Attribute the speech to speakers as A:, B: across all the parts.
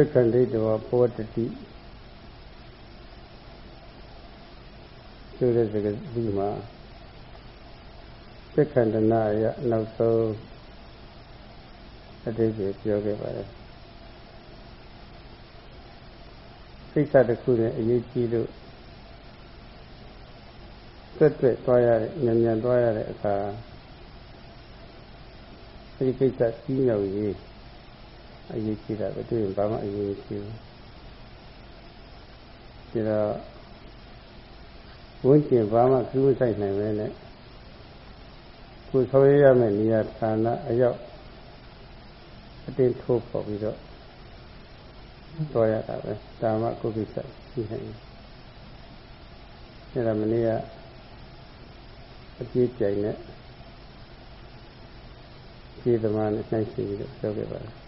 A: က္ခန္တိတောပောတတိဆိုတဲ့စကားဒီမှာသက္ခန္တနာရနောက်ဆုံးအတိတ်ကိုပြောခဲ့ပါတယ်စိတ်ဓာတ်တစ်ခုနဲ့အရေးကြီးလို့ဆက်သွက်သွားရတဲ့ဉာဏ်ဉာဏ်သွားရတဲ့အခါဒီကိစ္စကြီးမြောက်ရေး အရေးကြီးတာပဲတွေ့ရင်ဘာမှအရေးကြီးဘူးဒါတော့ဝိကျင်ဘာမှကူးဆိုင်နိုင်ပဲနဲ့ကိုဆောင်ရရမယ့်နေရာဌာနအရောက်အတင်းထိုးပေါ်ပြီးတော့တော်ရတာပဲဒါမှကိုကိစ္စရှိနေတယ်ဒါမနေ့ကအပြည့်ကြိုင်နဲ့ခြေသမားနဲ့နှိုင်းစီပြီးတော့ပြောခဲ့ပါတယ်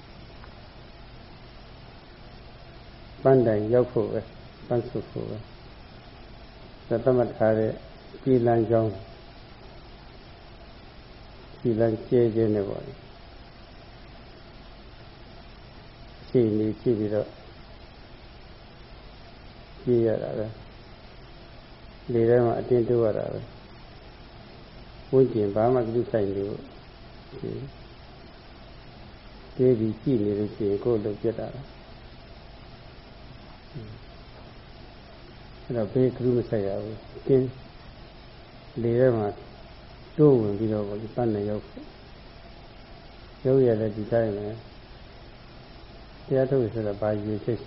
A: ပန်းတိုင်ရောက်ဖို့ပဲပန်းစုဖို့ပဲသတ်မှတ်ထားတဲ့ပြည်လန်းကြောင်းပြည်လန်းကျဲကျဲနဲ့ပေါ့လေရှိနေကြည့်ပြီးတော့ကြည့်ရတာပဲလေထဲမှာအတင်းတိုးရတာပဲဝိကျင်ဘာမှကြည့်ဆိုင်လို့ဒီဒီကြည့်နေလို့ရှိရင်ကိုယ်လုံးပြတ်တာ အဲ့တော့ဘေးကလူမဆိုင်ရဘူးကျင်းလေထဲမှာတိုးဝင်ပြီးတော့ဒီပန်းနဲ့ရောက်ရုပ်ရတဲ့ဒီတိုင်းပဲတရားထုတ်ဆိုတာဘာယူဖြစ်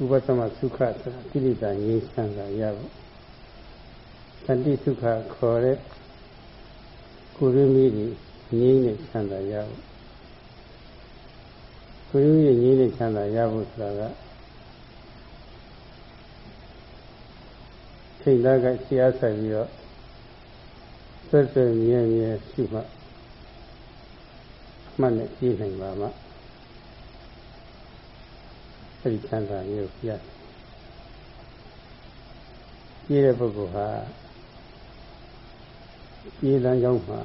A: ဥပသမသုခဆိုတာကိလေသာငြိမ်းချမ်းသာရဖို့သတိသုခခေါ်တဲ့ကိုရင်းမိကြီးငြိမ်းနဲ့ချမ်းသာရဖို့ကိုရင်းမိကြီးငြိမ်းနဲ့ချမ်းသာရဖို့ဆိုတာက စိတ်သားကရှေ့အားဆက်ပြီးတော့ဆွဆွမြဲမြဲရှိမှမှတ်နဲ့ကြည့်နိုင်ပါမှအဲဒီချမ်းသာမျိုးပြတ်ကြည့်တဲ့ပုဂ္ဂိုလ်ဟာပြေးလမ်းကြောင်းမှာ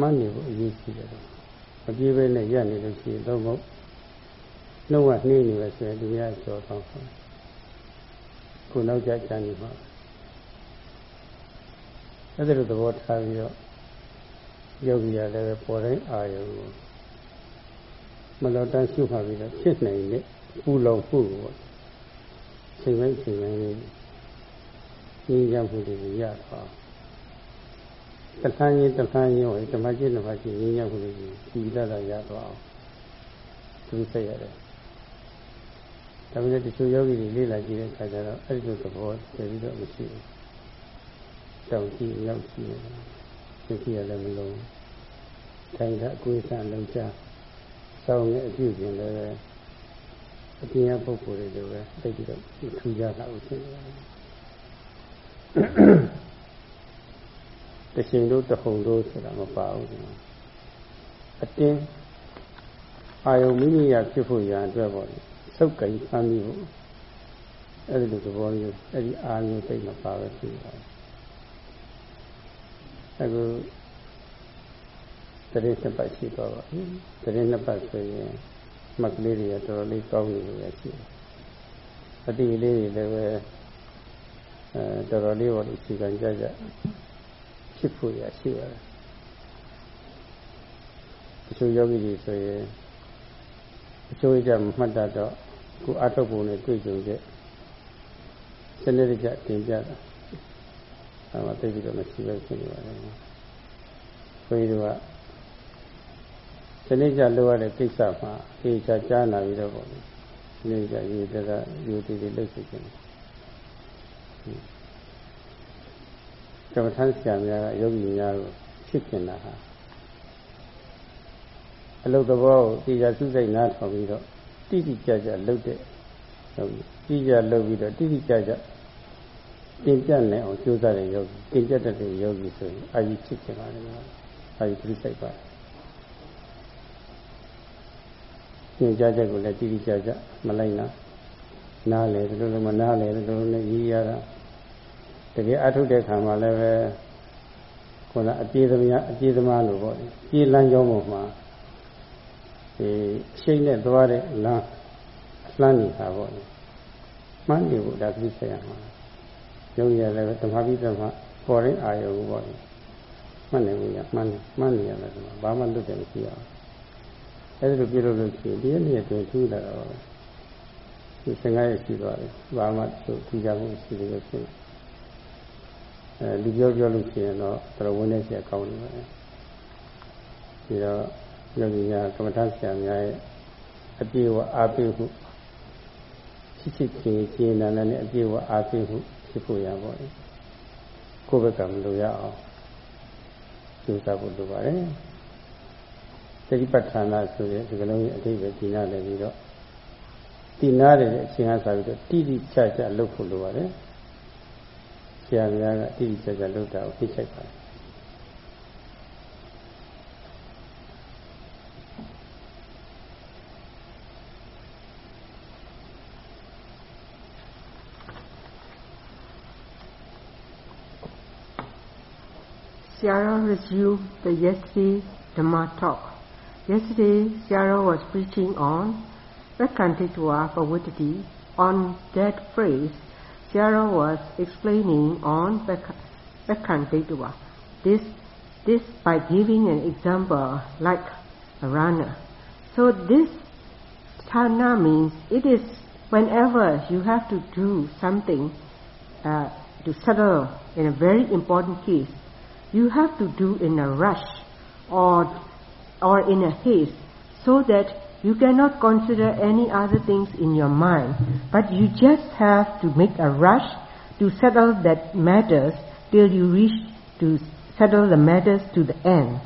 A: မှတ်နေဖို့အရေးကြီးတယ်မပြေးဘဲနဲ့ရက်နေလို့ရှိရင်တော့မဟုတ်နှုတ်ကနှေးနေပဲဆိုရင်ဒီများကျော်တော့ ခုနောက်ကြကြနေမှာအဲ့ဒါလိုသဘောထားပြီးတော့ယောဂီရလည်းပေါ်တိုင်းအာယုံကိုမလောတန်းရှုမှပြီးတော့ဖြစ်နိုင်တဲ့ပူလောင်မှုကိုချိန်တိုင်းချိန်တိုင်းကြီးရမှုတွေရတော့တခန်းကြီးတခန်းကြီးဟိုဓမ္မကြီးဓမ္မကြီးရင်းရမှုတွေဒီလာလာရတော့အောင်သူစိတ်ရတယ် ဒါပေမဲ့တချို့ယောဂီတွေလေ့လာကြည့်တဲ့အခါကျတော့အဲ့ဒီလိုသဘောတည်ပြီးတော့မရှိဘူး။ကြောက်ကြည့်ရောက်ကြည့်တယ်။သိကြရလည်းမလုံး။ထိုင်တာအကွေးဆန်းလုံးချစောင်းရဲ့အပြုပြင်လည်းအပြင်ရပုဂ္ဂိုလ်တွေလိုပဲသိပြီးတော့ထူကြတာကိုသိရတယ်။တရှင်တို့တဟုန်တို့ဆိုတာမပါဘူးဒီမှာအတင်းအာယုံမိမိရဖြစ်ဖို့ရန်အတွက်ပေါ့လေ ဆုပ်ကင်ဖမ်းပြီးဖို့အဲ့ဒီလိုသဘောမျိုးအဲ့ဒီအာမျိုးသိမပါပဲဖြစ်ပါတယ်အခုတရင်နှစ်ပတ်ရှိတော့ပါပြီတရင်နှစ်ပတ်ဆိုရင်မှတ်ကလေးတွေကတော်တော်လေးကောင်းနေလို့ရရှိတယ်အတိလေးတွေလည်းပဲအဲတော်တော်လေးပေါ်လို့ခြေခံကြကြဖြစ်ဖို့ရရှိပါတယ်တချို့ယောဂီတွေဆိုရင်အချို့ကြမှတ်တတ်တော့ ကိုအထုတ်ပုံနဲ့တွေ့ကြုံတဲ့စနစ်တကျတင်ပြတာအဲမှာသိပြီးတော့မရှိပဲဖြစ်နေပါတယ်ဘုန်းကြီးတို့ကစနစ်ကျလိုရတဲ့ကိစ္စမှာအေးချာကြားနာပြီးတော့ပေါ့လေစနစ်ကျရေးတကယူတည်တည်လုပ်စီခြင်းကမ္မထမ်းဆရာများကယောဂီများကိုဖြစ်ကျင်တာဟာအလုတ်သဘောကိုသိကြစုစိတ်နားထောင်ပြီးတော့ တိတိကျကျလုပ်တဲ့ဟုတ်ပြီတိကျလုပ်ပြီးတော့တိတိကျကျတင်ပြနိုင်အောင်ကြိုးစားတဲ့ယောဂီတင်ပြတတ်တဲ့ယောဂီဆိုရင်အာယုဖြစ်ကြပါလိမ့်မယ်အာယုပြိစိတ်ပါသင်ကြားချက်ကိုလည်းတိတိကျကျမလိုက်နာနားလေဒီလိုလိုမနားလေဒီလိုလိုနဲ့ရည်ရတာတကယ်အထုတ်တဲ့ခံမှာလည်းပဲခုနအပြေးသမားအပြေးသမားလို့ပေါ့ပြေးလမ်းကြောင်းပေါ်မှာ ဒီအရှိန်နဲ့သွားတဲ့လမ်းလှမ်းနေတာပေါ့လေမှန်းနေဖို့ဒါကိစ္စရမှာရုပ်ရလည်းဓမ္မပိဓမ္မပေါ်ရင်အာရုံပေါ့လေမှန်းနေလို့ရမှန်းမှန်းနေရတယ်ဒီမှာဘာမှလွတ်တယ်မရှိရအောင်အဲဒီလိုပြုလုပ်လို့ရှိရင်ဒီနေ့အတွင်းထူးလာတော့ဒီစင်္ဂါရရှိသွားတယ်ဘာမှသူထူးခြားမှုရှိတယ်လို့ရှိရင်အဲလူပြောပြောလို့ရှိရင်တော့တော်ဝင်နေစေကောင်းနေပါတယ်ပြီးတော့ ယောဂီများကမ္မထဆရာများရဲ့အပြည့်အဝအားပေးမှုချစ်ချစ်ခင်ကျင်းနာနဲ့အပြည့်အဝအားပေးမှုဖြစ်ဖို့ရပါတယ်ကိုယ့်ဘက်ကမလိုရအောင်ကြိုးစားဖို့လိုပါတယ်သတိပဋ္ဌာန်ဆိုတဲ့ဒီကလုံးရဲ့အဓိပ္ပာယ်ဒီနာလည်းပြီးတော့ဒီနာတဲ့အချိန်ကစားပြီးတော့တိတိကျကျလုပ်ဖို့လိုပါတယ်ဆရာများကတိတိကျကျလုပ်တာကိုသိချိုက်ပါတယ်
B: Sarah resumed the yesterday Dhamma talk. Yesterday, Sarah was preaching on Rakantitwa Pavutati. On that phrase, Sarah was explaining on Rakantitwa. This, this by giving an example like a runner. So this Thana means it is whenever you have to do something uh, to settle in a very important case, you have to do in a rush or, or in a haste so that you cannot consider any other things in your mind, but you just have to make a rush to settle that matters till you reach to settle the matters to the end.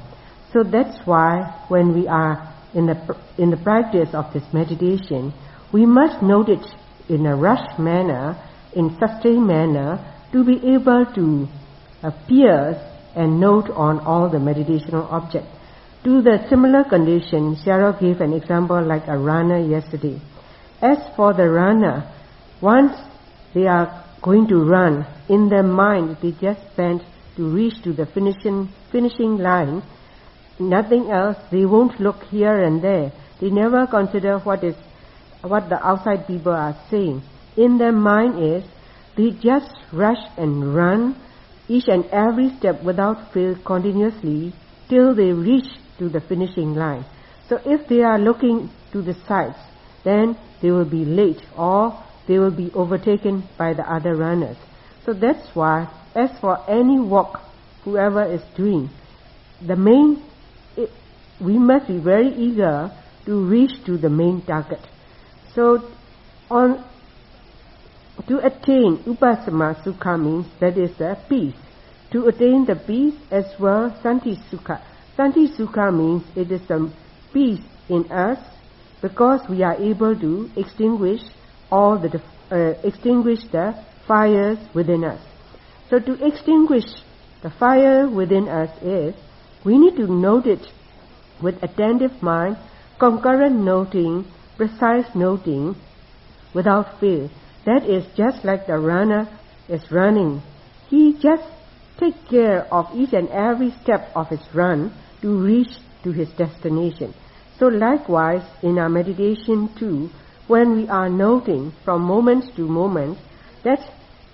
B: So that's why when we are in the, in the practice of this meditation, we must note it in a rush manner, in sustained manner, to be able to pierce and note on all the meditational objects. To the similar condition, Sarah gave an example like a runner yesterday. As for the runner, once they are going to run, in their mind they just spend to reach to the finishing, finishing line, nothing else, they won't look here and there. They never consider what is, what the outside people are saying. In their mind is, they just rush and run each and every step without fail continuously till they reach to the finishing line. So if they are looking to the sides, then they will be late or they will be overtaken by the other runners. So that's why, as for any walk, whoever is doing, the main, it, we must be very eager to reach to the main target. So, on to attain upasama sukha means that is the peace. To attain the peace as well, santi sukha. Santi sukha means it is the peace in us because we are able to extinguish all the uh, extinguish the fires within us. So to extinguish the fire within us is we need to note it with attentive mind, concurrent noting, precise noting, without fail. That is just like the runner is running. He just take care of each and every step of his run to reach to his destination. So likewise, in our meditation too, when we are noting from moment to moment, that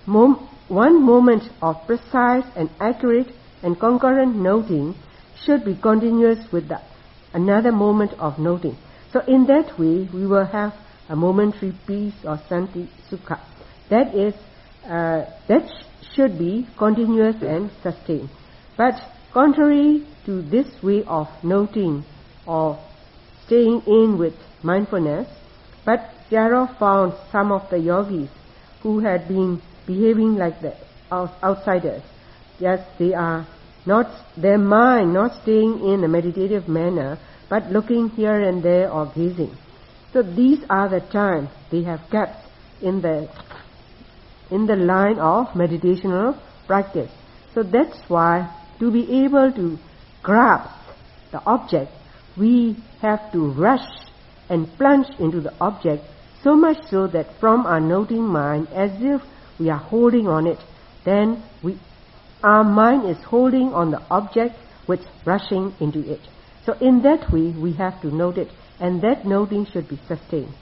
B: mom- one moment of precise and accurate and concurrent noting should be continuous with the, another moment of noting. So in that way, we will have a momentary peace or santi sukha. That is, uh, that sh- should be continuous and sustained. But contrary to this way of noting or staying in with mindfulness, but Jaro found some of the yogis who had been behaving like the outsiders. Yes, they are not, their mind not staying in a meditative manner, but looking here and there or gazing. So these are the times they have kept in the in the line of meditational practice. So that's why to be able to grasp the object, we have to rush and plunge into the object so much so that from our noting mind, as if we are holding on it, then we, our mind is holding on the object with rushing into it. So in that way, we have to note it and that noting should be sustained.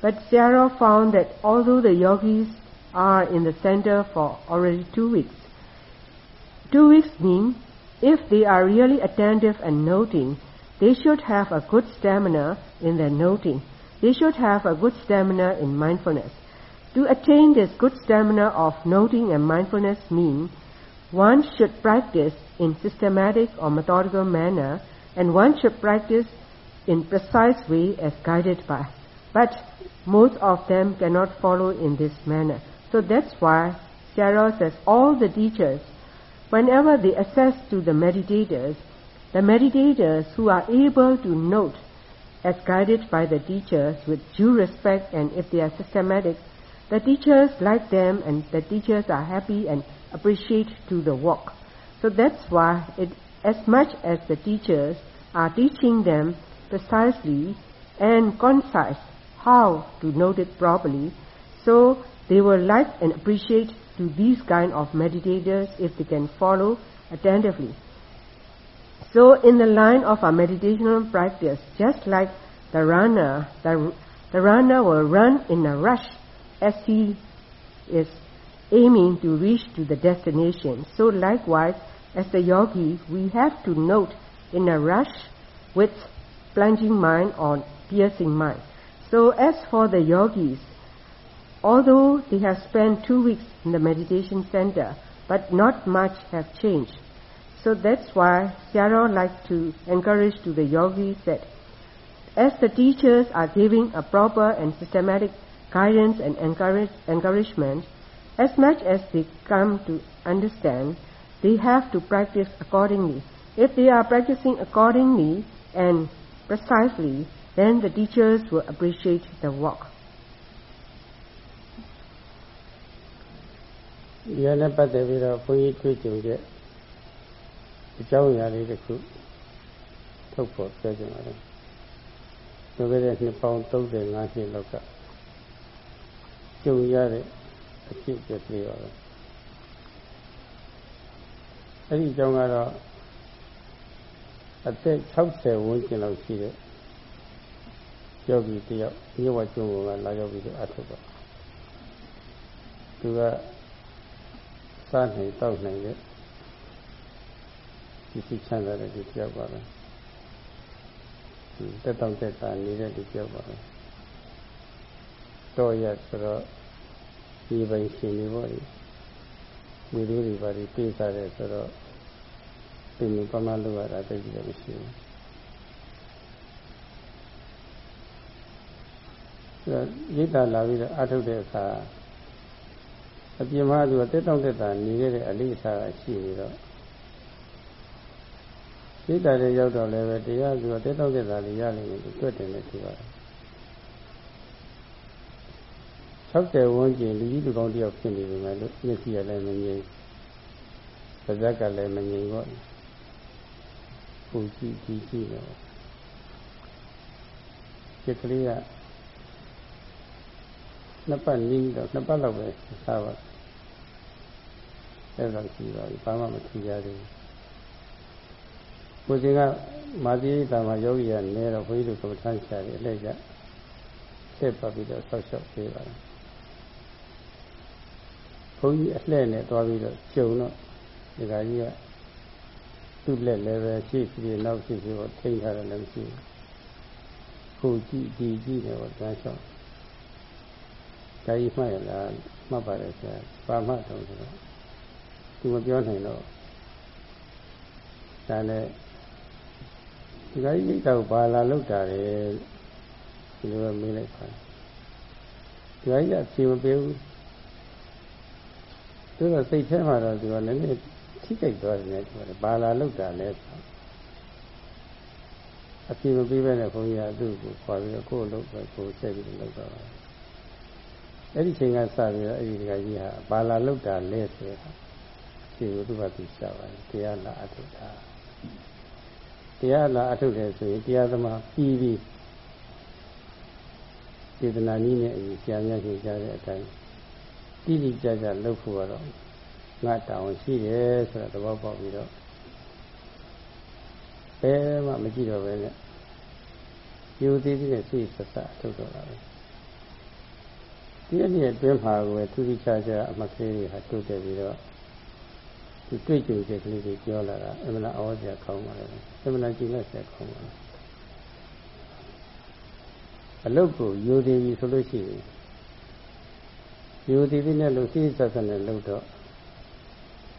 B: But Sayadaw found that although the yogis are in the center for already two weeks, two weeks mean if they are really attentive and noting, they should have a good stamina in their noting. They should have a good stamina in mindfulness. To attain this good stamina of noting and mindfulness mean one should practice in systematic or methodical manner and one should practice in precise way as guided by. But most of them cannot follow in this manner. So that's why Sayadaw says all the teachers, whenever they assess to the meditators, the meditators who are able to note as guided by the teachers with due respect and if they are systematic, the teachers like them and the teachers are happy and appreciate to the work. So that's why it, as much as the teachers are teaching them precisely and concise how to note it properly, so they will like and appreciate to these kind of meditators if they can follow attentively. So in the line of our meditational practice, just like the runner, the, the runner will run in a rush as he is aiming to reach to the destination. So likewise, as the yogi, we have to note in a rush with plunging mind or piercing mind. So as for the yogis, although they have spent two weeks in the meditation center, but not much have changed. So that's why Sayadaw like to encourage to the yogis that as the teachers are giving a proper and systematic guidance and encourage, encouragement, as much as they come to understand, they have to practice accordingly. If they are practicing accordingly and precisely, then the teachers will appreciate the work.
A: ဒီနဲ့ပတ်သက်ပြီးတော့ဘုန်းကြီးတွေ့ကြုံချက်အကြောင်းအရာလေးတစ်ခုထုတ်ဖို့ပြောကြပါတယ်။ဒီကနေ့နှစ်ပေါင်း35နှစ်လောက်ကကြုံရတဲ့အဖြစ်အပျက်ကလေးပါပဲ။အဲဒီအကြောင်းကတော့ အသက်60ဝန်းကျင်လောက်ရှိတဲ့ယောဂီတယောက်မြဝကျုံကလာရောက်ပြီးတော့အထုတ်ပါသူကစားနိုင်တောက်နိုင်တဲ့ဒီစီချမ်းသာတဲ့ဒီတယောက်ပါပဲတက်တောင့်တက်တာနေတဲ့ဒီတယောက်ပါပဲတော့ရဆိုတော့ဒီပိုင်ရှင်နေပေါ့လေဒီလိုတွေပါပြီးပြေးစားတယ်ဆိုတော့ ပြင်ပမလို့ရတာတိတ်ပြီးတော့မရှိဘူးရိတ်တာလာပြီးတော့အထုတ်တဲ့အခါအပြင်မှာသူကတက်တောင့်တက်တာနေခဲ့တဲ့အလေးအစားရှိနေတော့ရိတ်တာတွေရောက်တော့လည်းပဲတရားသူကတက်တောင့်တက်တာလေးရလိမ့်မယ်သူတွေ့တယ်နဲ့ပြောတာ60ဝန်းကျင်လူကြီးလူကောင်းတယောက်ဖြစ်နေပြီမဲ့လို့မျက်စိကလည်းမငြိမ်ပါးစပ်ကလည်းမငြိမ်တော့ ပူကြည့်ကြည့်ကြည့်တော့ဒီကလေးကနှစ်ပတ်နီးတော့နှစ်ပတ်လောက်ပဲစားပါအဲ့ဒါရှိပါပြီဘာမှမထူကြသေးဘူးကိုရှင်ကမာသီတာမှာယောဂီကနေတော့ဘုန်းကြီးတို့ကမ္ဘာထမ်းရှာတယ်အလှည့်ကျဆက်ပတ်ပြီးတော့ဆောက်ရှောက်ပေးပါလားဘုန်းကြီးအလှည့်နဲ့တွားပြီးတော့ကျုံတော့ဒီကကြီးက သူ့လက်လည်းပဲရှိရှိနောက်ရှိရှိတော့ထိန်းထားတယ်လည်းမရှိဘူးခုကြည့်ကြည့်ကြည့်တယ်ပေါ့တန်းလျှောက်ဒါကြီးမှတ်ရလားမှတ်ပါတယ်ဆရာပါမှတ်တော့ဆိုတော့သူမပြောနိုင်တော့ဒါနဲ့ဒီကကြီးမိတ်တော့ဘာလာလောက်တာလဲဒီလိုမေးလိုက်ပါဒီကကြီးအဖြေမပေးဘူးသူကစိတ်ထဲမှာတော့သူကလည်းနည်း ထိကြိုက်သွားတယ်နဲ့ပြောတယ်ဘာလာလောက်တာလဲဆိုအဖြေမပေးဘဲနဲ့ဘုန်းကြီးကသူ့ကိုခေါ်ပြီးတော့ကိုယ်လုပ်ပဲကိုယ်ဆက်ပြီးလုပ်တော့အဲ့ဒီချိန်ကစပြီးတော့အဲ့ဒီဒကာကြီးဟာဘာလာလောက်တာလဲဆိုတော့ဒီလိုသူကသူရှာပါတယ်တရားလာအထုတ်တာတရားလာအထုတ်တယ်ဆိုရင်တရားသမားပြီးပြီးစေတနာနည်းနဲ့အရင်ဆရာများရှင်းကြတဲ့အတိုင်းတိတိကျကျလုပ်ဖို့ကတော့ ငါတောင်းရှိတယ်ဆိုတော့သဘောပေါက်ပြီးတော့ဘယ်မှမကြည့်တော့ပဲနဲ့ယူသေးသေးနဲ့စိတ်ဆက်ဆက်ထုတ်တော့တာပဲဒီအနည်းအတွင်းမှာကိုပဲသူတိချာချာအမှတ်ကလေးတွေဟာတိုးတက်ပြီးတော့ဒီတွေ့ကြုံချက်ကလေးတွေပြောလာတာအမှန်အောစရာကောင်းပါလေအမှန်ကြည့်လက်ဆက်ကောင်းပါလေအလုတ်ကိုယူသေးပြီဆိုလို့ရှိရင်ယူသေးသေးနဲ့လို့စိတ်ဆက်ဆက်နဲ့လှုပ်တော့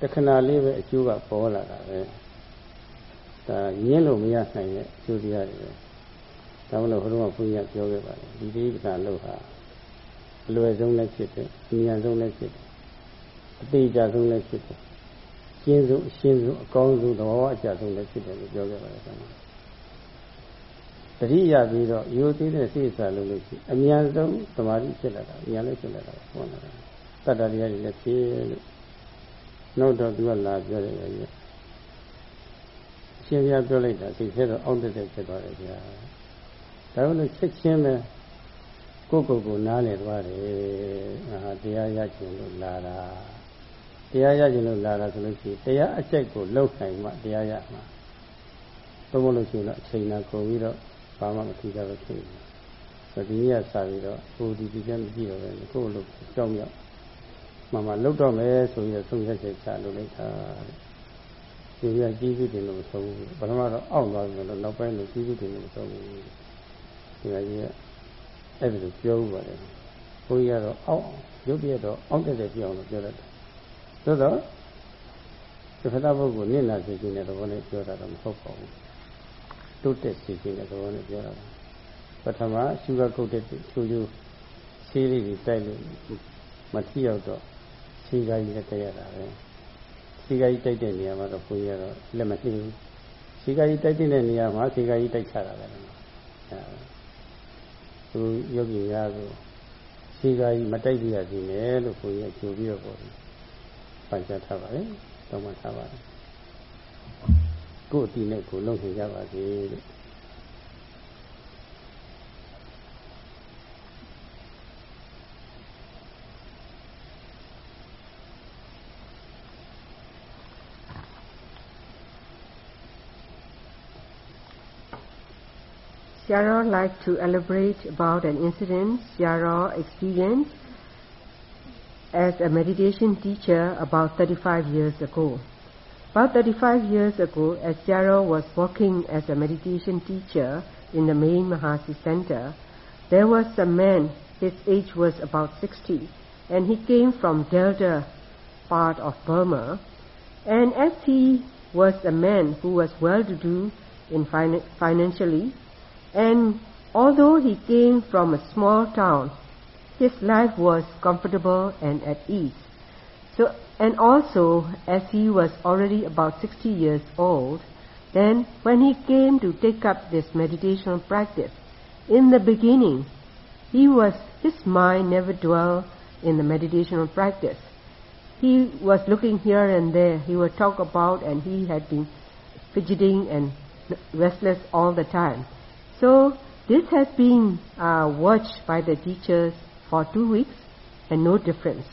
A: တခဏလေးပဲအကျိုးကပေါ်လာတာပဲဒါညင်းလို့မရနိုင်တဲ့အကျိုးတရားတွေပဲဒါမလို့ဘုရားကဘုရားပြောခဲ့ပါတယ်ဒီဒီကလှုပ်ဟာအလွယ်ဆုံးလည်းဖြစ်တယ်အမြန်ဆုံးလည်းဖြစ်တယ်အသေးချဆုံးလည်းဖြစ်တယ်ရှင်းဆုံးအရှင်းဆုံးအကောင်းဆုံးသဘောအကျဆုံးလည်းဖြစ်တယ်လို့ပြောခဲ့ပါတယ်ကွာတတိယပြီးတော့ရိုသေးတဲ့စိတ်စာလို့လို့ရှိအမြန်ဆုံးသမာဓိဖြစ်လာတာအမြန်လည်းဖြစ်လာတာပေါ့နော်တတ္တတရားတွေလည်းဖြစ်လို့ နောက်တော့သူကလာပြောတယ်ရဲ့အရှင်ဘုရားပြောလိုက်တာစိတ်ထဲတော့အောင့်တက်တက်ဖြစ်သွားတယ်ဗျာဒါလို့ချက်ချင်းပဲကိုယ့်ကိုယ်ကိုနားလည်သွားတယ်အာတရားရကျင်လို့လာတာတရားရကျင်လို့လာတာဆိုလို့ရှိရင်တရားအချက်ကိုလောက်နိုင်မှတရားရမှာတော့မလို့ရှိရင်တော့အချိန်နာကုန်ပြီးတော့ဘာမှမထူးကြတော့ဖြစ်ဘူးဆိုဒီနေ့ကစပြီးတော့ဟိုဒီဒီကျမကြည့်တော့ပဲကိုယ့်လိုကြောက်ရောက် မှမှလုတ်တော့မယ်ဆိုပြီးတော့ဆုံးဖြတ်ချက်ချလုပ်လိုက်တာဒီကကြီးစုတင်လို့မဆုံးဘူးပထမတော့အောင့်သွားပြီလို့နောက်ပိုင်းလို့ကြီးစုတင်လို့မဆုံးဘူးဒီကကြီးကအဲ့ဒါကိုပြောဥပါတယ်ဘုန်းကြီးကတော့အောင့်ရုပ်ပြတော့အောင့်တက်တဲ့ပြောင်းလို့ပြောတတ်တယ်သို့တော့သက္ကတာပုဂ္ဂိုလ်နင့်နာစီခြင်းတဲ့သဘောနဲ့ပြောတာတော့မဟုတ်ပါဘူးတိုးတက်စီခြင်းတဲ့သဘောနဲ့ပြောတာပထမရှုကကုတ်တဲ့ချိုးချိုးဆေးလေးတွေတိုက်လို့မထီရောက်တော့ စီကာကြီးနဲ့တိုက်ရတာပဲစီကာကြီးတိုက်တဲ့နေရာမှာတော့ဘုန်းကြီးကတော့လက်မလှည့်ဘူးစီကာကြီးတိုက်တဲ့နေရာမှာစီကာကြီးတိုက်ချတာပဲအဲသူယောဂီများကိုခြေကာကြီးမတိုက်ပြရစီနဲ့လို့ကိုကြီးကြိုပြီးတော့ပေါ့ပန်ချထားပါလေတောင်းမှထားပါလေကိုယ်အတီနဲ့ကိုလုံနေကြပါစေလို့
B: Siaro like to elaborate about an incident Siaro experienced as a meditation teacher about 35 years ago. About 35 years ago, as Siaro was working as a meditation teacher in the main Mahasi center, there was a man, his age was about 60, and he came from Delta part of Burma, and as he was a man who was well-to-do in fin- financially, and although he came from a small town, his life was comfortable and at ease. So, and also, as he was already about 60 years old, then when he came to take up this meditation practice, in the beginning, he was, his mind never dwelt in the meditation practice. He was looking here and there, he would talk about and he had been fidgeting and restless all the time. So this has been uh, watched by the teachers for two weeks and no difference.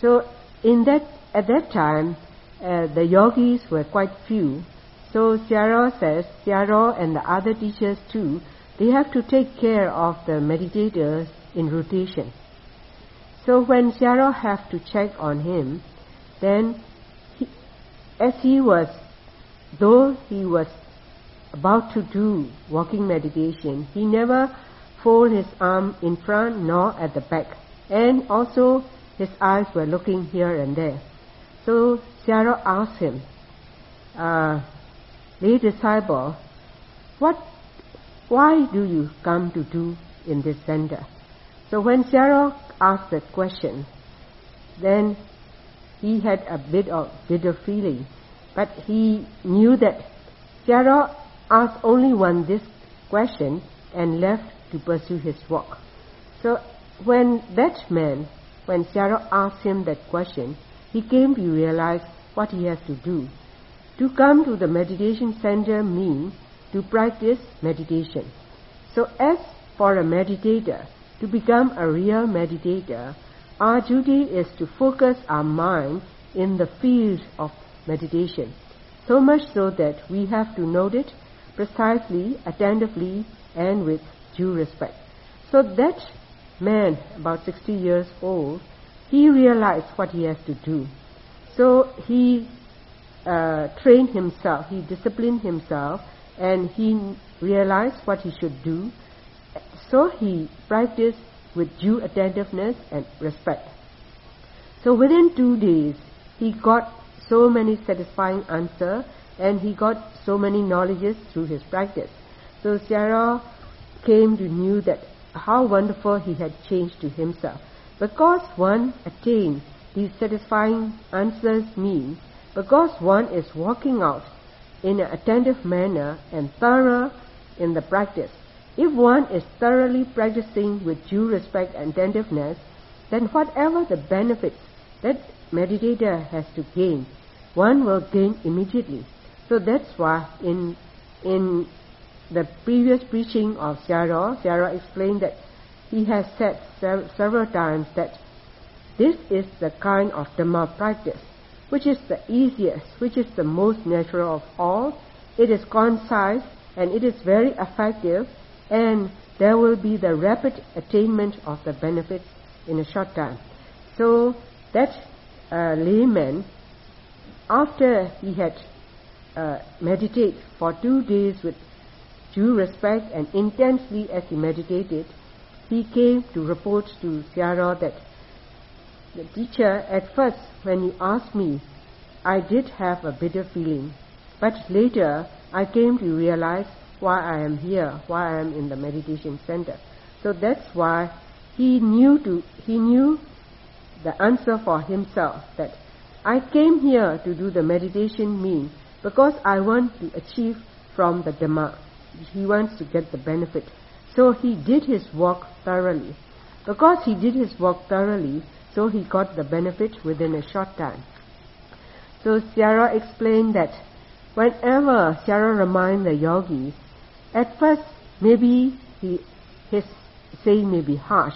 B: So in that at that time, uh, the yogis were quite few. So Siaro says, Siaro and the other teachers too, they have to take care of the meditators in rotation. So when Siaro have to check on him, then he, as he was, though he was about to do walking meditation, he never fold his arm in front nor at the back. And also his eyes were looking here and there. So Sarah asked him, uh, disciple, what, why do you come to do in this center? So when Sarah asked that question, then he had a bit of bitter feeling, but he knew that Sarah asked only one this question and left to pursue his work. So when that man, when Sarah asked him that question, he came to realize what he has to do. To come to the meditation center means to practice meditation. So as for a meditator, to become a real meditator, our duty is to focus our mind in the field of meditation. So much so that we have to note it precisely, attentively, and with due respect. So that man, about 60 years old, he realized what he has to do. So he uh, trained himself, he disciplined himself, and he realized what he should do. So he practiced with due attentiveness and respect. So within two days, he got so many satisfying answers and he got so many knowledges through his practice. So Sarah came to know that how wonderful he had changed to himself. Because one attained these satisfying answers means because one is walking out in an attentive manner and thorough in the practice. If one is thoroughly practicing with due respect and attentiveness, then whatever the benefits that meditator has to gain, one will gain immediately. So that's why in in the previous preaching of Sayadaw, Sayadaw explained that he has said several times that this is the kind of Dhamma practice which is the easiest, which is the most natural of all. It is concise and it is very effective and there will be the rapid attainment of the benefits in a short time. So that uh, layman, after he had uh, meditated for two days with due respect and intensely as he meditated, he came to report to Sayadaw that the teacher, at first when he asked me, I did have a bitter feeling, but later I came to realize why I am here, why I am in the meditation center. So that's why he knew to he knew the answer for himself that I came here to do the meditation mean because I want to achieve from the Dhamma. He wants to get the benefit. So he did his work thoroughly. Because he did his work thoroughly, so he got the benefit within a short time. So Sayadaw explained that whenever Sayadaw reminds the yogis, at first maybe he, his saying may be harsh.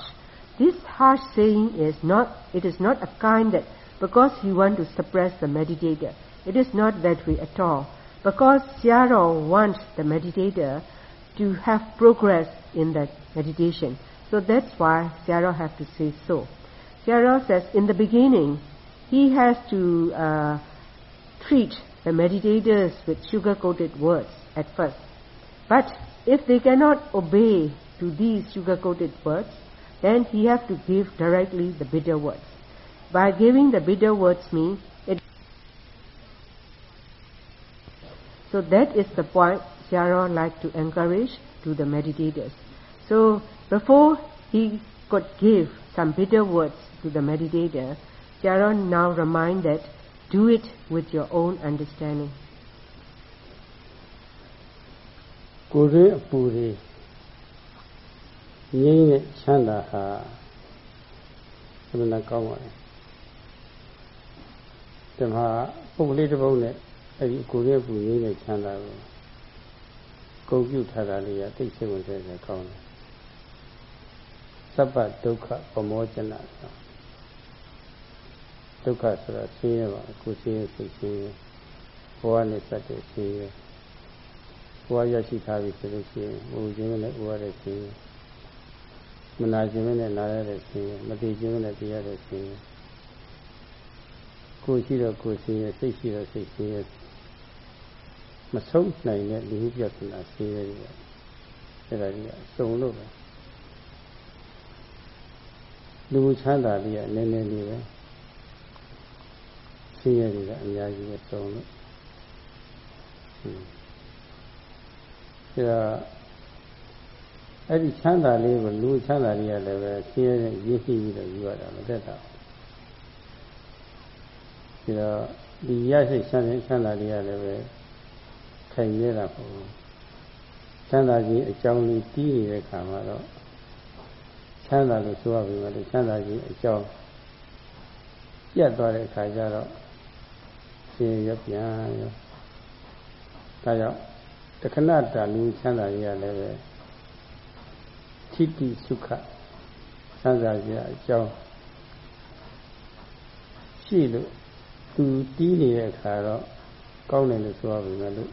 B: This harsh saying is not, it is not a kind that because he want to suppress the meditator. It is not that way at all. Because Sayadaw wants the meditator to have progress in that meditation. So that's why Sayadaw have to say so. Sayadaw says in the beginning, he has to uh, treat the meditators with sugar-coated words at first. But if they cannot obey to these sugar-coated words, then he has to give directly the bitter words. By giving the bitter words mean it so that is the point Sayadaw like to encourage to the meditators. So before he could give some bitter words to the meditator, Sayadaw now remind that do it with your own understanding.
A: ကိုယ်ရဲ့အပူတွေငြိမ်းတဲ့ချမ်းသာဟာအမှန်တကောင်းပါလေ။ဒီမှာပုဂ္ဂလိတစ်ပုဒ်နဲ့ အဲဒီကိုယ်ရဲ့အပူငြိမ်းတဲ့ချမ်းသာကိုကုန်ပြုထားတာလေးကသိစိတ်ဝင်စားတယ်ကောင်းတယ်။သဗ္ဗဒုက္ခပမောဇနဆိုဒုက္ခဆိုတာဆင်းရဲပါကိုယ်ဆင်းရဲစိတ်ဆင်းရဲဘဝနဲ့စတဲ့ဆင်းရဲဘဝရရှိထားပြီဆိုလို့ရှိရင်ဘုခြင်းနဲ့ဘဝရဲ့ဆင်းရဲမနာခြင်းနဲ့နာရတဲ့ဆင်းရဲမသိခြင်းနဲ့သိရတဲ့ဆင်းရဲကိုယ်ရှိတော့ကိုယ်ဆင်းရဲစိတ်ရှိတော့စိတ်ဆင်းရဲ မဆုံးနိုင်တဲ့လူပြဿနာဆင်းရဲတွေအဲ့ဒါကြီးအစုံလို့ပဲလူချမ်းသာလေးကနည်းနည်းလေးပဲဆင်းရဲတွေကအများကြီးပဲစုံလို့အဲဒါအဲ့ဒီချမ်းသာလေးကိုလူချမ်းသာလေးရလည်းပဲဆင်းရဲနဲ့ရင်းနှီးပြီးတော့ယူရတာမတက်တာဒီတော့ဒီရရှိချမ်းသာချမ်းသာလေးရလည်းပဲ ခိုင်နေတာပေါ့ချမ်းသာခြင်းအကြောင်းလေးတီးနေတဲ့ခါမှာတော့ချမ်းသာလို့ဆိုရပြီမလို့ချမ်းသာခြင်းအကြောင်းပြတ်သွားတဲ့အခါကျတော့ရှင်ရပြန်ရောဒါကြောင့်တခဏတာလူချမ်းသာရလည်းပဲထိတိစုခချမ်းသာရအကြောင်းရှိလို့သူတီးနေတဲ့အခါတော့ကောင်းတယ်လို့ဆိုရပါမယ်လို့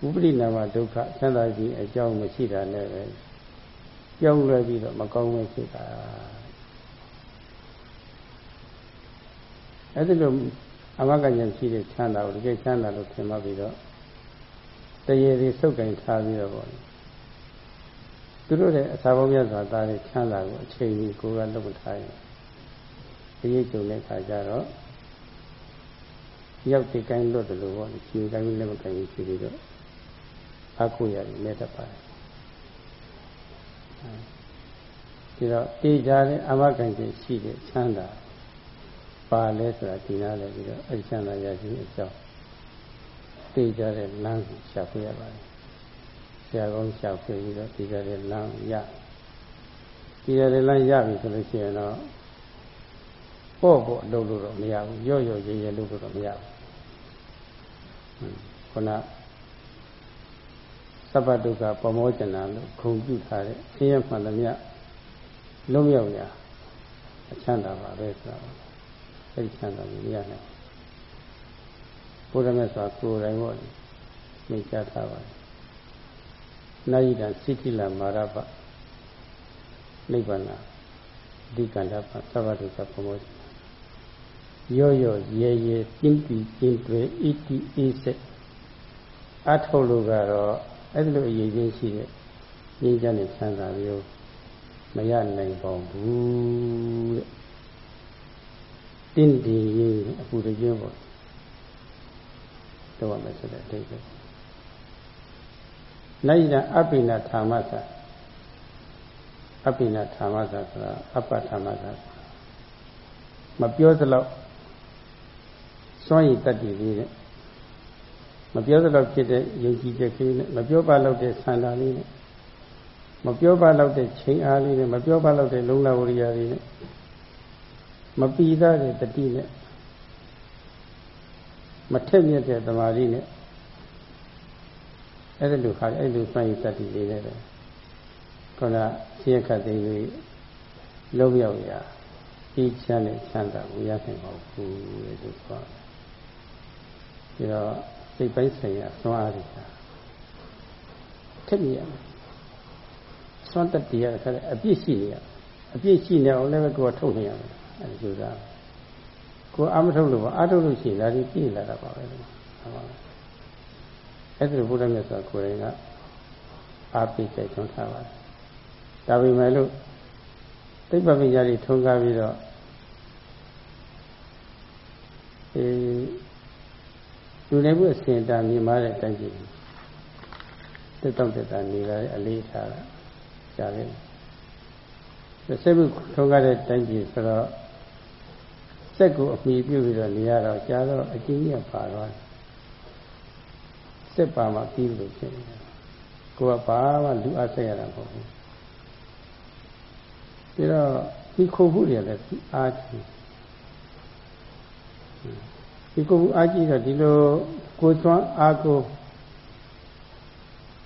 A: ဝိပရိနာမဒုက္ခချမ်းသာခြင်းအကြောင်းမရှိတာနဲ့ပဲကြောက်လွယ်ပြီးတော့မကောင်းဘူးဖြစ်တာအဲ့ဒီလိုအမဂ္ဂဉာဏ်ရှိတဲ့ချမ်းသာကိုတကယ်ချမ်းသာလို့ထင်မှပြီးတော့တရေတွေစုပ်ကင်ထားပြီးတော့ပေါ့သူတို့ရဲ့အစာပေါင်းများစွာသားတဲ့ချမ်းသာကိုအချိန်ကြီးကိုယ်ကလုပ်ထားရင်အရေးကြုံတဲ့ခါကျတော့ရောက်တဲ့ကိုင်းလွတ်တယ်လို့ပေါ့လေရှင်ကိုင်းလည်းမကိုင်းဘူးရှိပြီးတော့ အခုရတယ်လက်တပါတယ်ဒီတော့တေးကြတဲ့အမဂ္ဂဉာဏ်ရှိတဲ့ချမ်းသာပါလဲဆိုတာဒီနာလည်းပြီးတော့အဲ့ချမ်းသာရရှိအကြောင်းသိကြတဲ့လမ်းကိုရှာဖွေရပါတယ်ဆရာကောင်းရှာဖွေပြီးတော့သိကြတဲ့လမ်းရသိကြတဲ့လမ်းရပြီဆိုလို့ရှိရင်တော့ပေါ့ပေါ့လုပ်လို့တော့မရဘူးရော့ရော့ရဲရဲလုပ်လို့တော့မရဘူးခုန သဗ္ဗဒုက္ခပမောဇနာလို့ခုံပြုထားတဲ့ဆင်းရဲမှန်သမျှလုံးရောက်ရာအချမ်းသာပါပဲဆိုတော့စိတ်ချမ်းသာမှုမရနိုင်ဘုရားမြတ်စွာကိုယ်တိုင်ဟောမိတ်ချထားပါတယ်နာယိတံစိတိလမာရပနိဗ္ဗာန်ဒီကန္တပသဗ္ဗတုကပမောရော့ရော့ရဲရဲပြင်းပြီးပြင်းတွေဣတိအေးစက်အထုတ်လို့ကတော့ အဲ့ဒီလိုအရေးချင်းရှိတဲ့ဉာဏ်ချမ်းနဲ့ချမ်းသာမျိုးမရနိုင်ပါဘူးတဲ့တင့်တည်ရေးအပူတကျင်းပေါ့တော့မယ်ဆိုတဲ့အဓိပ္ပာယ်နိုင်တာအပိနာထာမသအပိနာထာမသဆိုတာအပ္ပထာမသမပြောသလောက်စွန့်ရည်တတ်တည်လေးနဲ့ မပြောသလောက်ဖြစ်တဲ့ယုံကြည်ချက်ကလေးနဲ့မပြောပါလောက်တဲ့ဆန္ဒလေးနဲ့မပြောပါလောက်တဲ့ချိန်အားလေးနဲ့မပြောပါလောက်တဲ့လုံလဝရိယလေးနဲ့မပီသားတဲ့တတိနဲ့မထက်မြက်တဲ့တမာရီနဲ့အဲ့ဒီလိုခါအဲ့လိုစိုင်းတတိလေးနဲ့ခုနရှင်းခတ်သိလေးလုံးရောက်ရာဤချမ်းနဲ့ချမ်းသာကိုရနိုင်ပါဘူးတဲ့သူကဒီတော့ စိတ်ပိုင်းဆိုင်ရာသွမ်းအားတွေကထက်မြက်သွမ်းတတိရတဲ့အပြစ်ရှိနေရအပြစ်ရှိနေအောင်လည်းကိုယ်ထုတ်နေရတယ်အဲဒါကြိုးစားကိုအမထုတ်လို့ပါအထုတ်လို့ရှိရင်ဒါဒီပြည့်လာတာပါပဲဟုတ်ပါဘူးအဲ့ဒီဘုရားမြတ်စွာကိုယ်တိုင်ကအားပေးကြိုက်ထွန်းထားပါတယ်ဒါပေမဲ့လို့သိပ္ပံပညာတွေထုံးကားပြီးတော့အဲ လူနေမှုအစဉ်တန်မြင်မာတဲ့တိုင်းပြည်တက်တော့တက်တာနေလာတဲ့အလေးထားတာကြားတယ်စိတ်မှုထုံးကားတဲ့တိုင်းပြည်ဆိုတော့စက်ကိုအမိပြုပြီးတော့နေရတော့ကြာတော့အကျဉ်းကြီးပါသွားတယ်စက်ပါမှပြီးလို့ဖြစ်နေတယ်ကိုကဘာမှလူအပ်ဆက်ရတာမဟုတ်ဘူးပြီးတော့ဒီခုမှုတွေလည်းအားကြီး ဒီခုမှုအားကြီးတော့ဒီလိုကိုသွမ်းအားကို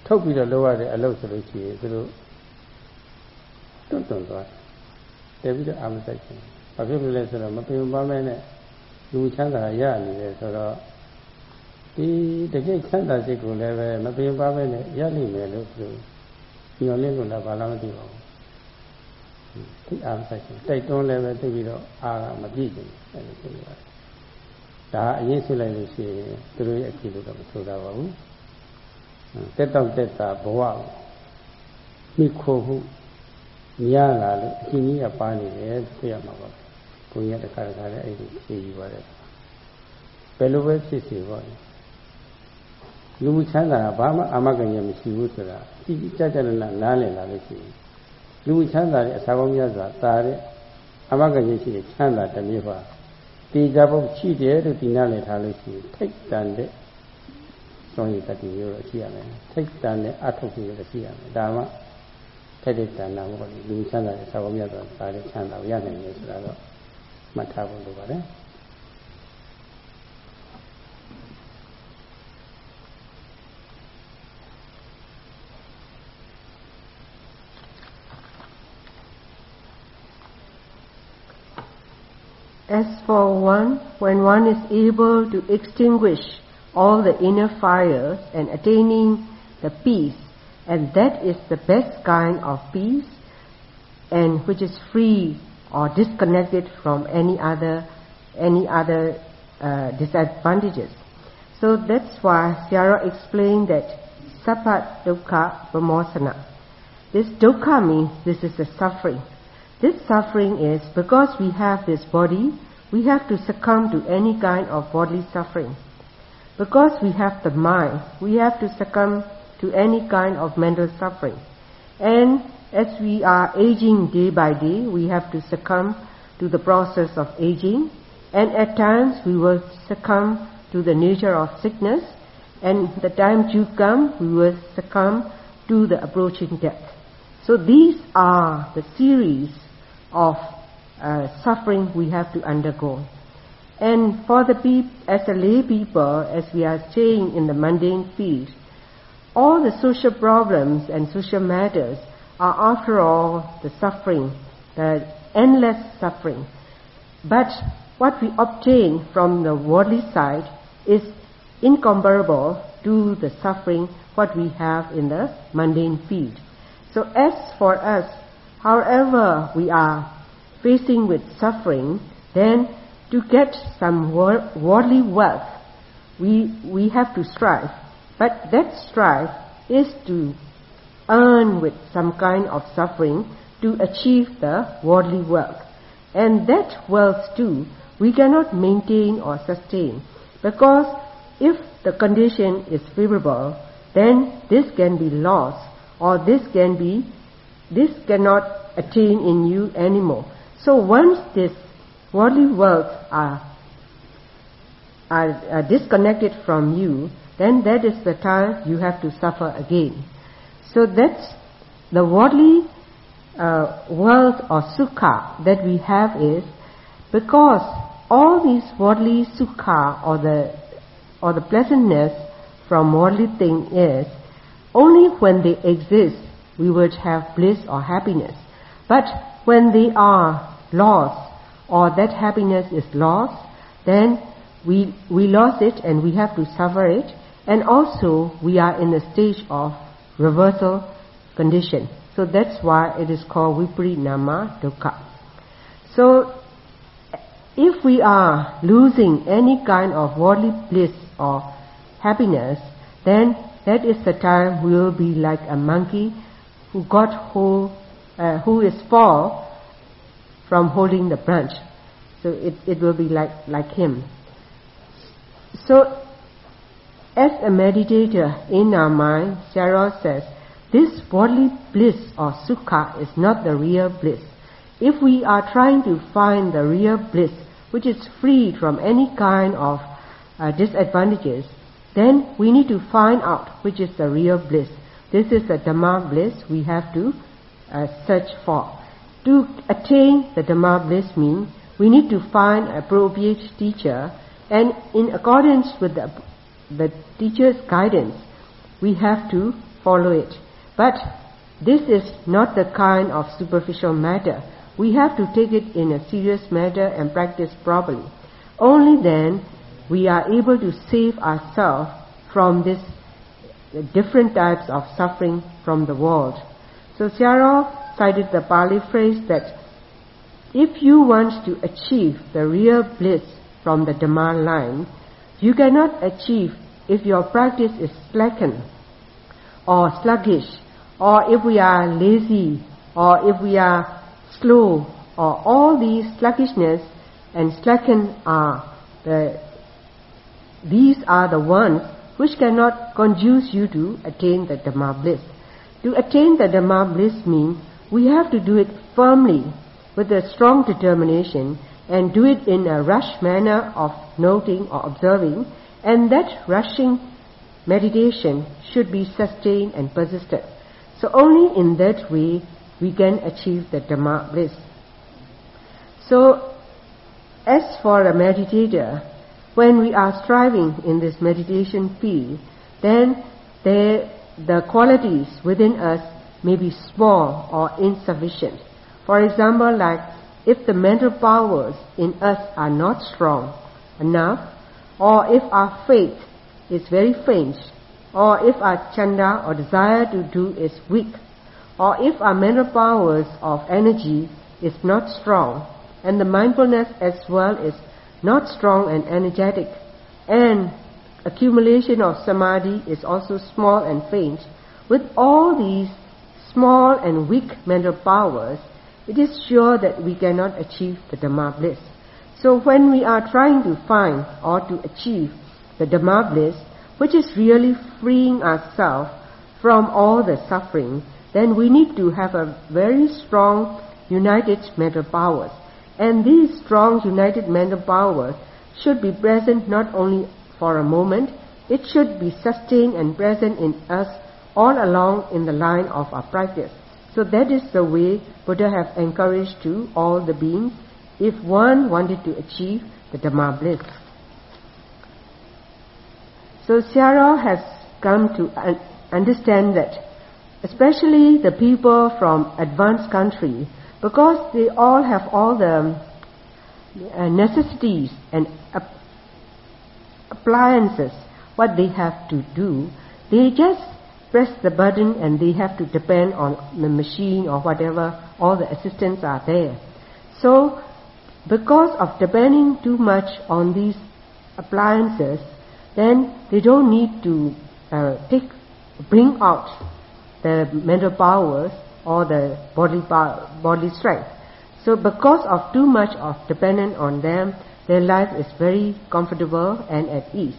A: ထုတ်ပြီးတော့လုပ်ရတဲ့အလုပ်ဆိုလို့ရှိရင်သူတို့တွန့်တွန့်သွားတယ်ပြီးတော့အာမစိုက်ခြင်းဘာဖြစ်လို့လဲဆိုတော့မပင်ပန်းမဲနဲ့လူချမ်းသာရနေတယ်ဆိုတော့ဒီတကယ်ချမ်းသာစိတ်ကိုလည်းပဲမပင်ပန်းမဲနဲ့ရနိုင်မယ်လို့သူညှော်လင့်လို့လည်းဘာလို့မသိပါဘူးဒီအားဆိုင်တိုက်တွန်းလည်းပဲသိပြီးတော့အားကမပြည့်ဘူးအဲ့လိုဖြစ်နေပါတယ် ဒါအရင်ဆွလိုက်လို့ရှိရင်သူတို့ရဲ့အကြည့်လို့တော့မဆိုတာပါဘူးတက်တော့တက်တာဘဝမိခိုမှုများလာလို့အချင်းကြီးကပါနေတယ်သိရမှာပါဘုရားတခါတခါလည်းအဲ့ဒီဖြေယူပါတယ်ဘယ်လိုပဲဖြစ်စီပေါ့လူချမ်းသာတာဘာမှအာမခံရမရှိဘူးဆိုတာကြည်ကြကြနနားလည်လာလို့ရှိရင်လူချမ်းသာတဲ့အစာပေါင်းများစွာတာတဲ့အမခံရရှိတဲ့ချမ်းသာတစ်မျိုးပါ တေကြဖို့ရှိတယ်လို့ဒီနားလည်ထားလို့ရှိရင်ထိတ်တန်တဲ့စောင့်ရည်တတိမျိုးတော့ရှိရမယ်ထိတ်တန်တဲ့အထုတ်ကြီးလည်းရှိရမယ်ဒါမှထိတ်တဲ့တဏ္ဍာဘောလူချမ်းသာတဲ့အစာပေါင်းများစွာတာတဲ့ချမ်းသာကိုရနိုင်တယ်ဆိုတာတော့မှတ်ထားဖို့လိုပါတယ်
B: As for one, when one is able to extinguish all the inner fires and attaining the peace. And that is the best kind of peace and which is free or disconnected from any other any other uh, disadvantages. So that's why Sierra explained that sapat dukkha vimosana. This dukkha means this is the suffering. This suffering is because we have this body, we have to succumb to any kind of bodily suffering. Because we have the mind, we have to succumb to any kind of mental suffering. And as we are aging day by day, we have to succumb to the process of aging. And at times we will succumb to the nature of sickness. And the time to come, we will succumb to the approaching death. So these are the series of uh, suffering we have to undergo. And for the peop- as a lay people, as we are staying in the mundane field, all the social problems and social matters are after all the suffering, the endless suffering. But what we obtain from the worldly side is incomparable to the suffering what we have in the mundane field. So as for us, however we are facing with suffering, then to get some worldly wealth, we, we have to strive. But that strive is to earn with some kind of suffering to achieve the worldly wealth. And that wealth too, we cannot maintain or sustain. Because if the condition is favorable, then this can be lost or this can be, this cannot attain in you anymore. So once this worldly wealth are, are, are disconnected from you, then that is the time you have to suffer again. So that's the worldly uh, wealth or sukha that we have is because all these worldly sukha or the or the pleasantness from worldly thing is only when they exist we would have bliss or happiness. But when they are lost or that happiness is lost, then we, we lost it and we have to suffer it. And also we are in a stage of reversal condition. So that's why it is called viparinama dukkha. So if we are losing any kind of worldly bliss or happiness, then that is the time we will be like a monkey who got hold, uh, who is far from holding the branch. So it, it will be like, like him. So, as a meditator in our mind, Sarah says, this worldly bliss or sukha is not the real bliss. If we are trying to find the real bliss, which is free from any kind of uh, disadvantages, then we need to find out which is the real bliss. This is the Dhamma bliss we have to uh, search for. To attain the Dhamma bliss means we need to find appropriate teacher and in accordance with the, the teacher's guidance, we have to follow it. But this is not the kind of superficial matter. We have to take it in a serious matter and practice properly. Only then we are able to save ourselves from this different types of suffering from the world. So Sayadaw cited the Pali phrase that if you want to achieve the real bliss from the Dhamma line, you cannot achieve if your practice is slackened or sluggish or if we are lazy or if we are slow or all these sluggishness and slacken are the these are the ones which cannot conduce you to attain the Dhamma bliss. To attain the Dhamma bliss means we have to do it firmly with a strong determination and do it in a rush manner of noting or observing and that rushing meditation should be sustained and persistent. So only in that way we can achieve the Dhamma bliss. So as for a meditator, when we are striving in this meditation field, then the, the qualities within us may be small or insufficient. For example, like if the mental powers in us are not strong enough, or if our faith is very faint, or if our chanda or desire to do is weak, or if our mental powers of energy is not strong, and the mindfulness as well is not strong and energetic, and accumulation of samadhi is also small and faint, with all these small and weak mental powers, it is sure that we cannot achieve the Dhamma bliss. So when we are trying to find or to achieve the Dhamma bliss, which is really freeing ourselves from all the suffering, then we need to have a very strong united mental powers. And these strong united mental powers should be present not only for a moment, it should be sustained and present in us all along in the line of our practice. So that is the way Buddha have encouraged to all the beings if one wanted to achieve the Dhamma bliss. So Sarah has come to understand that especially the people from advanced country because they all have all the uh, necessities and appliances what they have to do they just press the button and they have to depend on the machine or whatever, all the assistants are there. So, because of depending too much on these appliances, then they don't need to uh, take, bring out the mental powers or the body, body strength. So because of too much of dependence on them, their life is very comfortable and at ease.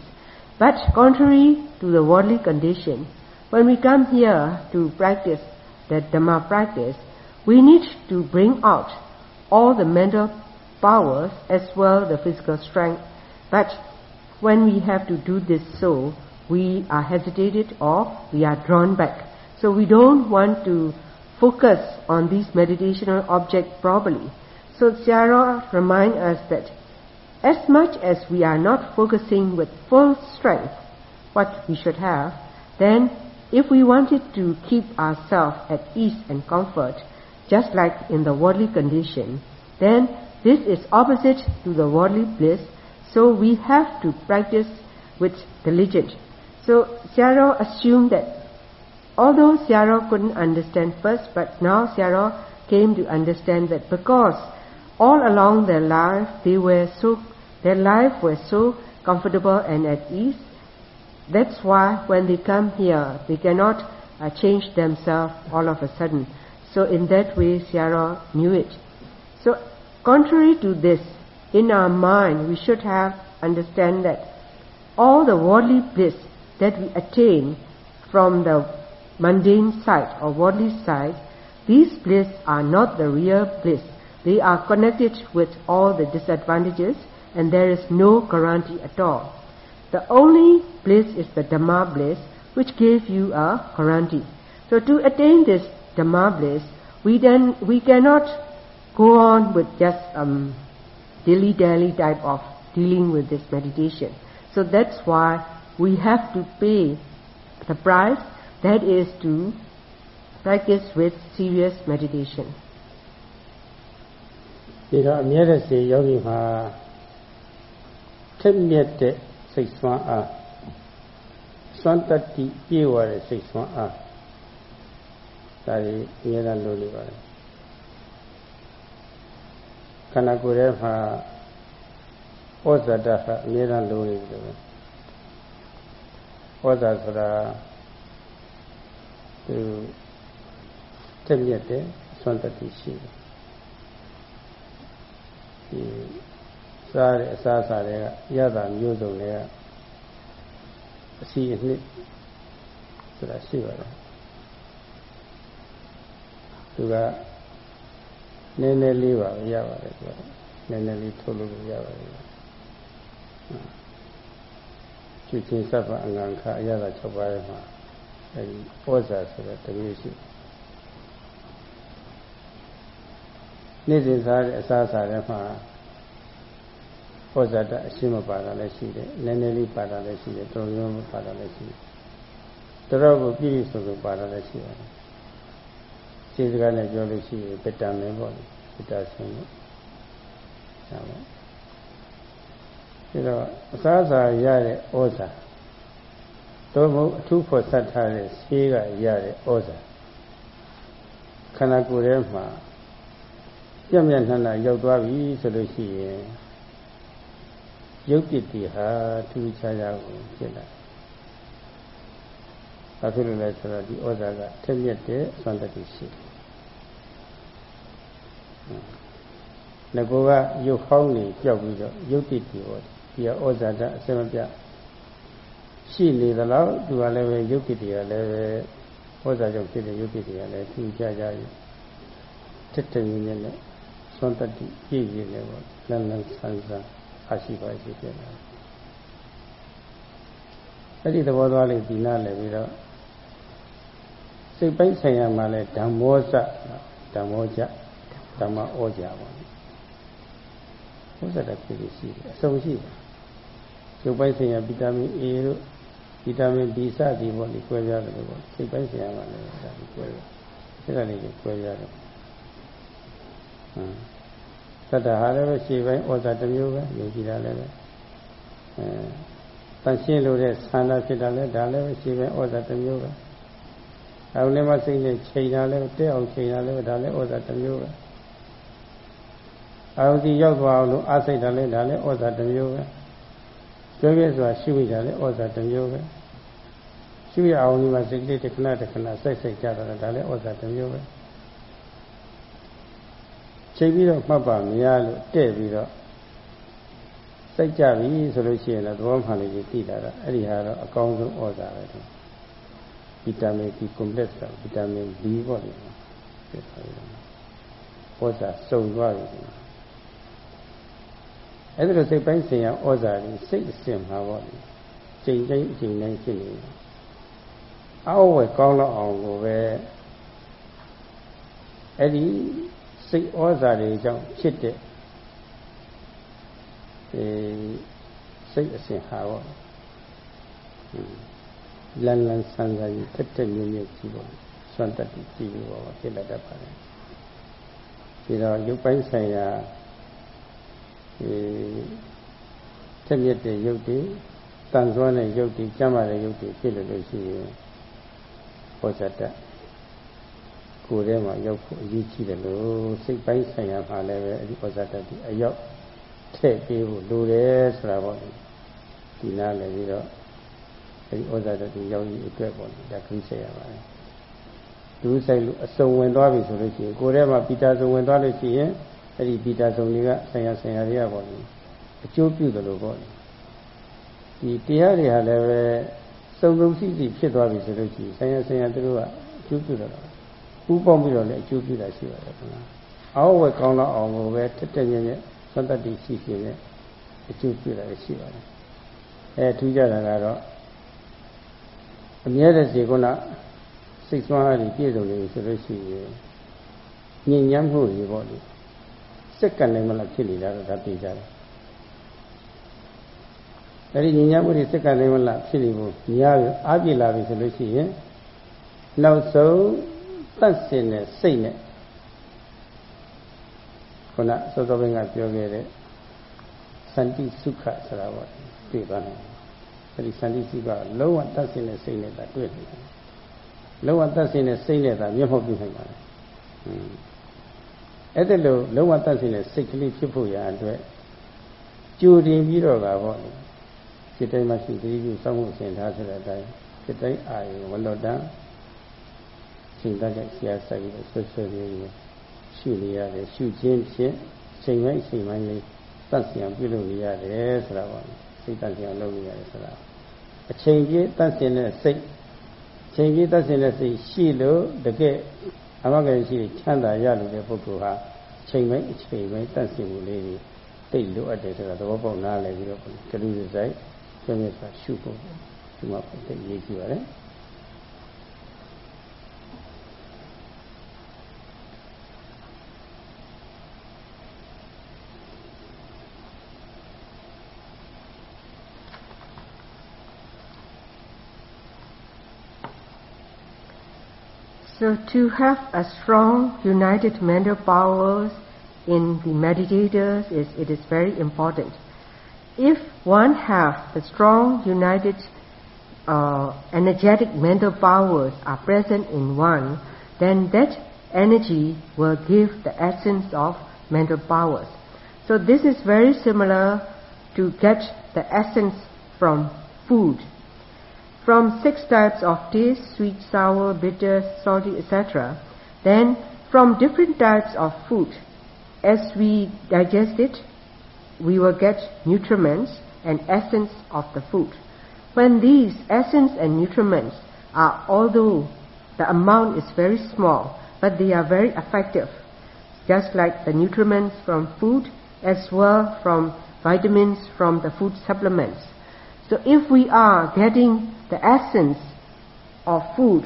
B: But contrary to the worldly condition, when we come here to practice the Dhamma practice, we need to bring out all the mental powers as well the physical strength. But when we have to do this so, we are hesitated or we are drawn back. So we don't want to focus on these meditational objects properly. So Sarah reminds us that as much as we are not focusing with full strength what we should have, then if we wanted to keep ourselves at ease and comfort, just like in the worldly condition, then this is opposite to the worldly bliss, so we have to practice with diligence. So Sarah assumed that although Sarah couldn't understand first, but now Sarah came to understand that because all along their life they were so their life was so comfortable and at ease, that's why when they come here, they cannot uh, change themselves all of a sudden. So in that way, Sierra knew it. So contrary to this, in our mind, we should have understand that all the worldly bliss that we attain from the mundane side or worldly side, these bliss are not the real bliss. They are connected with all the disadvantages and there is no guarantee at all. The only bliss is the Dhamma bliss, which gives you a guarantee. So to attain this Dhamma bliss, we then we cannot go on with just um, dilly-dally type of dealing with this meditation. So that's why we have to pay the price that is to practice with serious meditation.
A: ဒီတော့အမြဲတစေယောဂီမှာ ထက်မြက်တဲ့စိတ်ဆွမ်းအားစွမ်းတတ္တိပြေဝတဲ့စိတ်ဆွမ်းအားဒါကြီးအများအားလိုနေပါတယ်ခန္ဓာကိုယ်ထဲမှာဩဇာတကအများအားလိုနေတယ်ဩဇာဆိုတာသူတက်မြက်တဲ့စွမ်းတတ္တိရှိတယ်ဒီ စားတဲ့အစားအစာတွေကရတာမျိုးစုံတွေကအစီအနှစ်ဆိုတာရှိပါတယ်သူကနည်းနည်းလေးပါရပါတယ်သူကနည်းနည်းလေးထုတ်လို့ရပါတယ်ချွတ်ချင်းစပ်ပါအငန်ခအရသာ6ပါးရဲ့မှာအဲဒီဩဇာဆိုတဲ့တမျိုးရှိနေ့စဉ်စားတဲ့အစားအစာတွေမှာ ဟောဇာတအရှင်းမပါတာလည်းရှိတယ်နည်းနည်းလေးပါတာလည်းရှိတယ်တော်ရုံးမပါတာလည်းရှိတယ်တော်တော်ကိုပြည့်စုံစုံပါတာလည်းရှိပါတယ်ခြေစကားနဲ့ပြောလို့ရှိရင်ပတံမင်းပေါ့လေပတ္တဆင်းလို့ဒါပေါ့ဒါတော့အစားအစာရတဲ့ဩဇာသို့မဟုတ်အထူးဖော်ဆက်ထားတဲ့ဆေးကရတဲ့ဩဇာခန္ဓာကိုယ်ထဲမှာပြည့်မြတ်နှံ့နှံ့ရောက်သွားပြီဆိုလို့ရှိရင် ရုပ်ပစ်တီဟာထူးခြားခြားကိုဖြစ်လာဘာဖြစ်လို့လဲဆိုတော့ဒီဩဇာကထက်မြက်တဲ့သံတတိရှိတယ်ငကောကရုပ်ဟောင်းနေကြောက်ပြီးတော့ရုပ်တည်တည်ဟောဒီဩဇာတအစမပြရှိနေသလားသူကလည်းပဲရုပ်တည်တည်ကလည်းပဲဩဇာကြောင့်ဖြစ်တဲ့ရုပ်တည်တည်ကလည်းသူကြကြရတက်တည်နေနဲ့သွန်တတိပြည့်ပြည့်နဲ့ပေါ့လန်းလန်းဆန်းဆန်း အရှိပါရှိပြတယ်အဲ့ဒီသဘောသွားလေးဒီနာလည်းပြီးတော့စိတ်ပိုင်းဆိုင်ရာမှာလည်းဓမ္မောစဓမ္မောကြဓမ္မဩကြပါဥစ္စာတစ်ခုရှိတယ်အဆုံးရှိတယ်ရုပ်ပိုင်းဆိုင်ရာဗီတာမင် A တို့ဗီတာမင် B စသည်ပေါ့ဒီကွဲပြားတယ်လို့ပေါ့စိတ်ပိုင်းဆိုင်ရာမှာလည်းဒါဒီကွဲတယ်အဲ့ဒါလေးကိုကွဲပြားတယ်ဟမ် သတ္တဟာလည်းပဲရှေ့ပိုင်းဩဇာတစ်မျိုးပဲယုံကြည်တာလည်းပဲအဲတန်ရှင်းလို့တဲ့ဆန္ဒဖြစ်တာလည်းဒါလည်းပဲရှေ့ပိုင်းဩဇာတစ်မျိုးပဲအောင်လည်းမစိတ်နဲ့ချိန်တာလည်းတဲ့အောင်ချိန်တာလည်းဒါလည်းဩဇာတစ်မျိုးပဲအာရုံစီရောက်သွားအောင်လို့အားစိတ်တာလည်းဒါလည်းဩဇာတစ်မျိုးပဲကျွဲပြဲစွာရှုမိတာလည်းဩဇာတစ်မျိုးပဲရှုရအောင်ဒီမှာစိတ်လေးတစ်ခဏတစ်ခဏစိုက်စိုက်ကြတာဒါလည်းဩဇာတစ်မျိုးပဲ ချိန်ပြီးတော့မှတ်ပါမရလို့တဲ့ပြီးတော့စိုက်ကြပြီဆိုလို့ရှိရင်တော့သဘောမှန်လေးကြီးသိတာတော့အဲ့ဒီဟာတော့အကောင်းဆုံးဩဇာပဲတော့ဗီတာမင် B complex ဆိုဗီတာမင် B ပေါ့လေဖြစ်သွားပြီဩဇာစုံသွားပြီအဲ့ဒါလိုစိတ်ပိုင်းဆိုင်ရာဩဇာကြီးစိတ်အစဉ်မှာပေါ့လေချိန်တိုင်းအချိန်တိုင်းဖြစ်နေတယ်အောက်ဝယ်ကောင်းတော့အောင်ကိုပဲအဲ့ဒီ စိတ်ဩဇာတွေကြောင့်ဖြစ်တဲ့အဲစိတ်အစဉ်ဟာပေါ့လန်လန်ဆန်းဆန်းကြီးတက်တက်မြင့်မြင့်ကြီးပေါ့စွန့်တက်ပြီးကြည့်လို့ပေါ့ဖြစ်လာတတ်ပါတယ်ဒီတော့ရုပ်ပိုင်းဆိုင်ရာအဲတက်မြင့်တဲ့ရုပ်တွေတန်ဆွမ်းတဲ့ရုပ်တွေကျမ်းမာတဲ့ရုပ်တွေဖြစ်လို့လို့ရှိရင်ပေါ်စတတ် ကိုယ်ထဲမှာရောက်ဖို့အရေးကြီးတယ်လို့စိတ်ပိုင်းဆိုင်ရာမှာလည်းပဲအဒီဩဇာတတိအရောက်ထည့်ပေးဖို့လိုတယ်ဆိုတာပေါ့ဒီနားလည်းပြီးတော့အဲဒီဩဇာတတိရောက်ရင်အတွက်ပေါ့ဒါခင်းဆက်ရပါတယ်ဒုဆိုင်လို့အစုံဝင်သွားပြီဆိုလို့ရှိရင်ကိုယ်ထဲမှာပီတာစုံဝင်သွားလို့ရှိရင်အဲ့ဒီပီတာစုံတွေကဆင်ရဆင်ရတွေကပေါ့အကျိုးပြုတယ်လို့ပေါ့ဒီတရားတွေဟာလည်းပဲစုံစုံစီစီဖြစ်သွားပြီဆိုလို့ရှိရင်ဆင်ရဆင်ရတို့ကအကျိုးပြုတယ် ပူးပေါင်းပြီးတော့လည်းအကျိုးပြုတာရှိပါတယ်ခင်ဗျာအောက်ဝက်ကောင်းတော့အောင်ကိုပဲတက်တက်ညက်ညက်သတ္တတိရှိရှိနဲ့အကျိုးပြုတာရှိပါတယ်အဲထူးကြတာကတော့အမြဲတစေကုဏစိတ်ဆွမ်းအားတွေပြည့်စုံနေပြီဆိုလို့ရှိရင်ညဉ့်ညမ်းမှုတွေပေါ့လေစက်ကလည်းမလားဖြစ်နေတာတော့ဒါသိကြတယ်အဲဒီညဉ့်ညမ်းမှုတွေစက်ကလည်းမလားဖြစ်နေဖို့များပြီးအားပြည့်လာပြီဆိုလို့ရှိရင်နောက်ဆုံး တန့်စင်တဲ့စိတ်နဲ့ခုနစောစောဘင်းကပြောခဲ့တဲ့စန္တိစုခဆိုတာပေါ့တွေ့သွားတယ်အဲဒီစန္တိစုခလုံးဝတန့်စင်တဲ့စိတ်နဲ့သာတွေ့တယ်လုံးဝတန့်စင်တဲ့စိတ်နဲ့သာမျက်မှောက်ပြုနိုင်ပါတယ်အဲ့ဒါလို့လုံးဝတန့်စင်တဲ့စိတ်ကလေးဖြစ်ဖို့ရာအတွက်ကြိုတင်ပြီးတော့ကပေါ့စိတ်တိုင်းမှာရှိသတိပြုစောင့်မှုအစဉ်ထားဆိုတဲ့အတိုင်းစိတ်တိုင်းအာရုံဝလောတန်း ချိန်တတ်တဲ့ဆရာဆက်ပြီးဆွဆွလေးကိုရှုနေရတယ်ရှုခြင်းဖြင့်ချိန်ပိုင်းချိန်ပိုင်းလေးတတ်ဆင်ပြုလုပ်နေရတယ်ဆိုတာပါစိတ်တတ်ဆင်လုပ်နေရတယ်ဆိုတာအချိန်ပြည့်တတ်ဆင်တဲ့စိတ်ချိန်ပြည့်တတ်ဆင်တဲ့စိတ်ရှိလို့တကယ်အမဂ္ဂရရှိချမ်းသာရလို့တဲ့ပုဂ္ဂိုလ်ဟာချိန်ပိုင်းအချိန်ပိုင်းတတ်ဆင်မှုလေးတွေသိလို့အပ်တယ်ဆိုတာသဘောပေါက်နားလည်ပြီးတော့ကလူစိုက်ကျမြတ်စွာရှုဖို့ဒီမှာသိရေးကြည့်ပါလေ
B: So to have a strong, united mental powers in the meditators is it is very important. If one have the strong, united uh, energetic mental powers are present in one, then that energy will give the essence of mental powers. So this is very similar to get the essence from food. From six types of taste, sweet, sour, bitter, salty, etc. Then from different types of food, as we digest it, we will get nutriments and essence of the food. When these essence and nutriments are, although the amount is very small, but they are very effective, just like the nutriments from food as well from vitamins from the food supplements. So if we are getting the essence of food